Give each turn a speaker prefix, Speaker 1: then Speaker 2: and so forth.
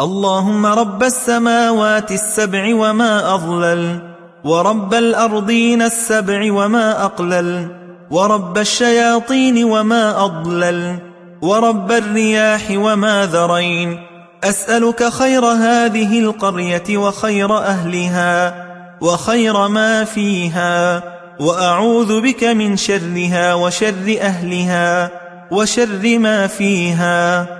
Speaker 1: اللهم رب السماوات السبع وما أضلل ورب الأرضين السبع وما أقلل ورب الشياطين وما أضلل ورب الرياح وما ذرين أسألك خير هذه القرية وخير أهلها وخير ما فيها وأعوذ بك من شرها وشر أهلها وشر ما فيها